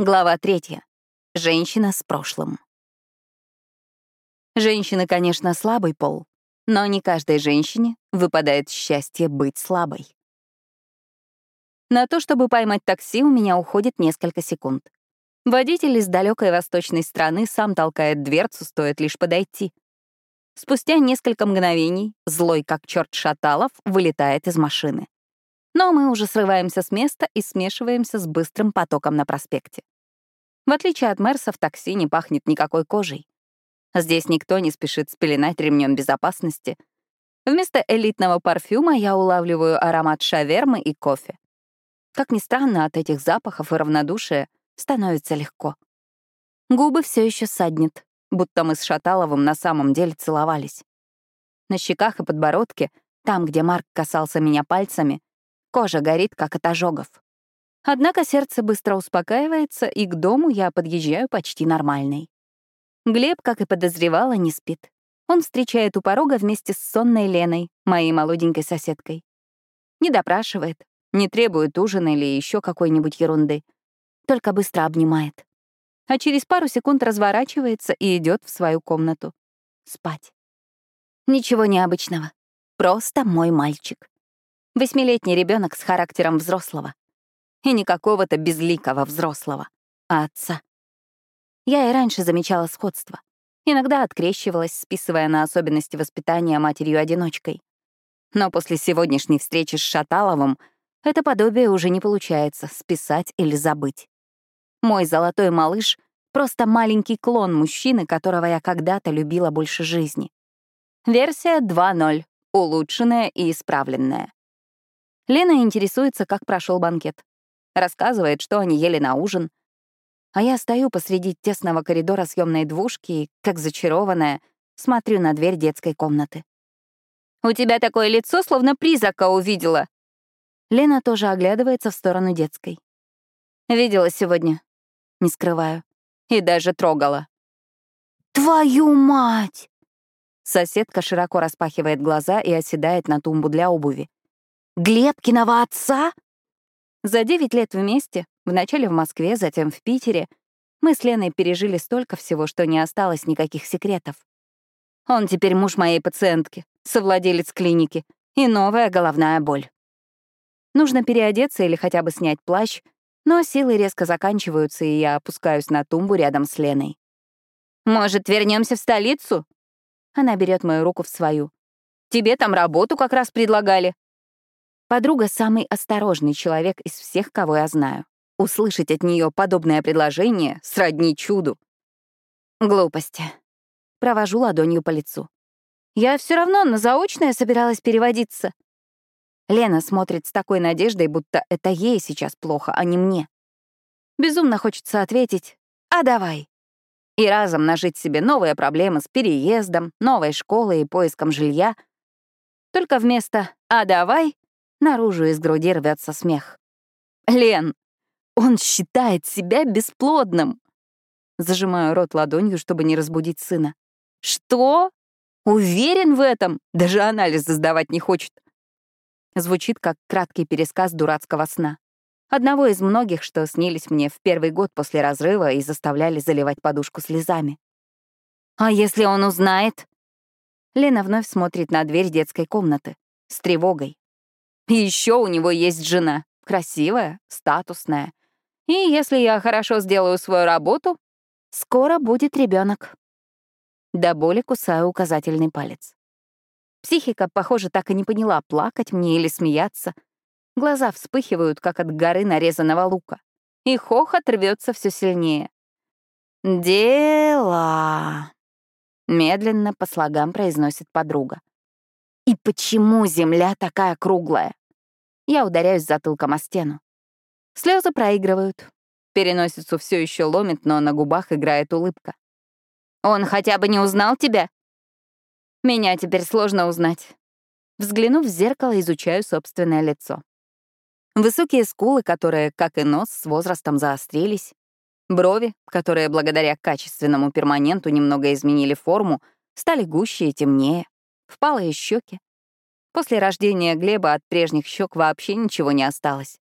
Глава третья. Женщина с прошлым. Женщины, конечно, слабый пол, но не каждой женщине выпадает счастье быть слабой. На то, чтобы поймать такси, у меня уходит несколько секунд. Водитель из далекой восточной страны сам толкает дверцу, стоит лишь подойти. Спустя несколько мгновений злой как черт Шаталов вылетает из машины. Но мы уже срываемся с места и смешиваемся с быстрым потоком на проспекте. В отличие от Мерса, в такси не пахнет никакой кожей. Здесь никто не спешит спеленать ремнем безопасности. Вместо элитного парфюма я улавливаю аромат шавермы и кофе. Как ни странно, от этих запахов и равнодушия становится легко. Губы все еще саднет, будто мы с Шаталовым на самом деле целовались. На щеках и подбородке, там, где Марк касался меня пальцами, Кожа горит, как от ожогов. Однако сердце быстро успокаивается, и к дому я подъезжаю почти нормальной. Глеб, как и подозревала, не спит. Он встречает у порога вместе с сонной Леной, моей молоденькой соседкой. Не допрашивает, не требует ужина или еще какой-нибудь ерунды. Только быстро обнимает. А через пару секунд разворачивается и идет в свою комнату. Спать. Ничего необычного. Просто мой мальчик. Восьмилетний ребенок с характером взрослого. И не какого-то безликого взрослого, а отца. Я и раньше замечала сходство. Иногда открещивалась, списывая на особенности воспитания матерью-одиночкой. Но после сегодняшней встречи с Шаталовым это подобие уже не получается списать или забыть. Мой золотой малыш — просто маленький клон мужчины, которого я когда-то любила больше жизни. Версия 2.0, улучшенная и исправленная. Лена интересуется, как прошел банкет. Рассказывает, что они ели на ужин. А я стою посреди тесного коридора съемной двушки и, как зачарованная, смотрю на дверь детской комнаты. «У тебя такое лицо, словно призрака увидела!» Лена тоже оглядывается в сторону детской. «Видела сегодня?» Не скрываю. И даже трогала. «Твою мать!» Соседка широко распахивает глаза и оседает на тумбу для обуви. Глебкиного отца? За девять лет вместе, вначале в Москве, затем в Питере, мы с Леной пережили столько всего, что не осталось никаких секретов. Он теперь муж моей пациентки, совладелец клиники и новая головная боль. Нужно переодеться или хотя бы снять плащ, но силы резко заканчиваются, и я опускаюсь на тумбу рядом с Леной. «Может, вернемся в столицу?» Она берет мою руку в свою. «Тебе там работу как раз предлагали. Подруга — самый осторожный человек из всех, кого я знаю. Услышать от нее подобное предложение сродни чуду. Глупости. Провожу ладонью по лицу. Я все равно на заочное собиралась переводиться. Лена смотрит с такой надеждой, будто это ей сейчас плохо, а не мне. Безумно хочется ответить «А давай!» и разом нажить себе новые проблемы с переездом, новой школой и поиском жилья. Только вместо «А давай» Наружу из груди рвется смех. «Лен, он считает себя бесплодным!» Зажимаю рот ладонью, чтобы не разбудить сына. «Что? Уверен в этом? Даже анализы сдавать не хочет!» Звучит как краткий пересказ дурацкого сна. Одного из многих, что снились мне в первый год после разрыва и заставляли заливать подушку слезами. «А если он узнает?» Лена вновь смотрит на дверь детской комнаты с тревогой. И еще у него есть жена, красивая, статусная. И если я хорошо сделаю свою работу, скоро будет ребенок. До боли кусаю указательный палец. Психика, похоже, так и не поняла, плакать мне или смеяться. Глаза вспыхивают, как от горы нарезанного лука. И хохот рвется все сильнее. «Дела», — медленно по слогам произносит подруга. «И почему Земля такая круглая?» Я ударяюсь затылком о стену. Слезы проигрывают. Переносицу все еще ломит, но на губах играет улыбка. «Он хотя бы не узнал тебя?» «Меня теперь сложно узнать». Взглянув в зеркало, изучаю собственное лицо. Высокие скулы, которые, как и нос, с возрастом заострились. Брови, которые благодаря качественному перманенту немного изменили форму, стали гуще и темнее. Впалые щеки, После рождения Глеба от прежних щек вообще ничего не осталось.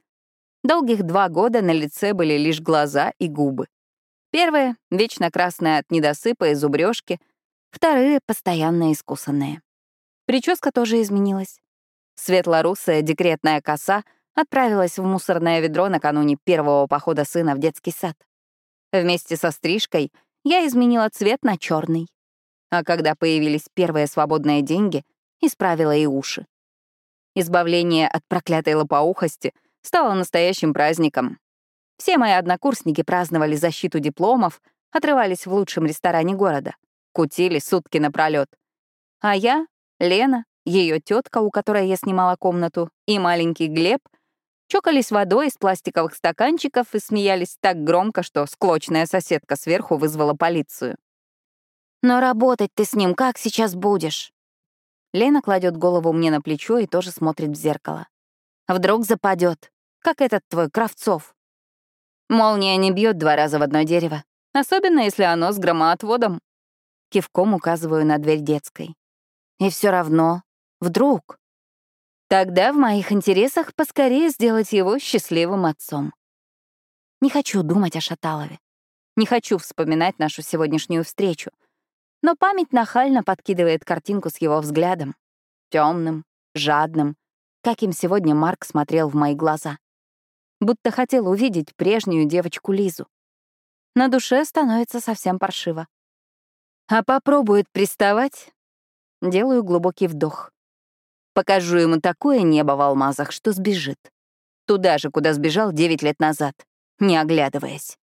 Долгих два года на лице были лишь глаза и губы. Первые — вечно красные от недосыпа и зубрежки, вторые — постоянно искусанные. Прическа тоже изменилась. Светлорусая декретная коса отправилась в мусорное ведро накануне первого похода сына в детский сад. Вместе со стрижкой я изменила цвет на черный. А когда появились первые свободные деньги, исправила и уши. Избавление от проклятой лопоухости стало настоящим праздником. Все мои однокурсники праздновали защиту дипломов, отрывались в лучшем ресторане города, кутили сутки напролет. А я, Лена, ее тетка, у которой я снимала комнату, и маленький Глеб чокались водой из пластиковых стаканчиков и смеялись так громко, что склочная соседка сверху вызвала полицию. «Но работать ты с ним как сейчас будешь?» Лена кладет голову мне на плечо и тоже смотрит в зеркало. «Вдруг западет, как этот твой Кравцов». Молния не бьет два раза в одно дерево, особенно если оно с громоотводом. Кивком указываю на дверь детской. И все равно, вдруг. Тогда в моих интересах поскорее сделать его счастливым отцом. Не хочу думать о Шаталове. Не хочу вспоминать нашу сегодняшнюю встречу — но память нахально подкидывает картинку с его взглядом. темным, жадным, каким сегодня Марк смотрел в мои глаза. Будто хотел увидеть прежнюю девочку Лизу. На душе становится совсем паршиво. А попробует приставать? Делаю глубокий вдох. Покажу ему такое небо в алмазах, что сбежит. Туда же, куда сбежал девять лет назад, не оглядываясь.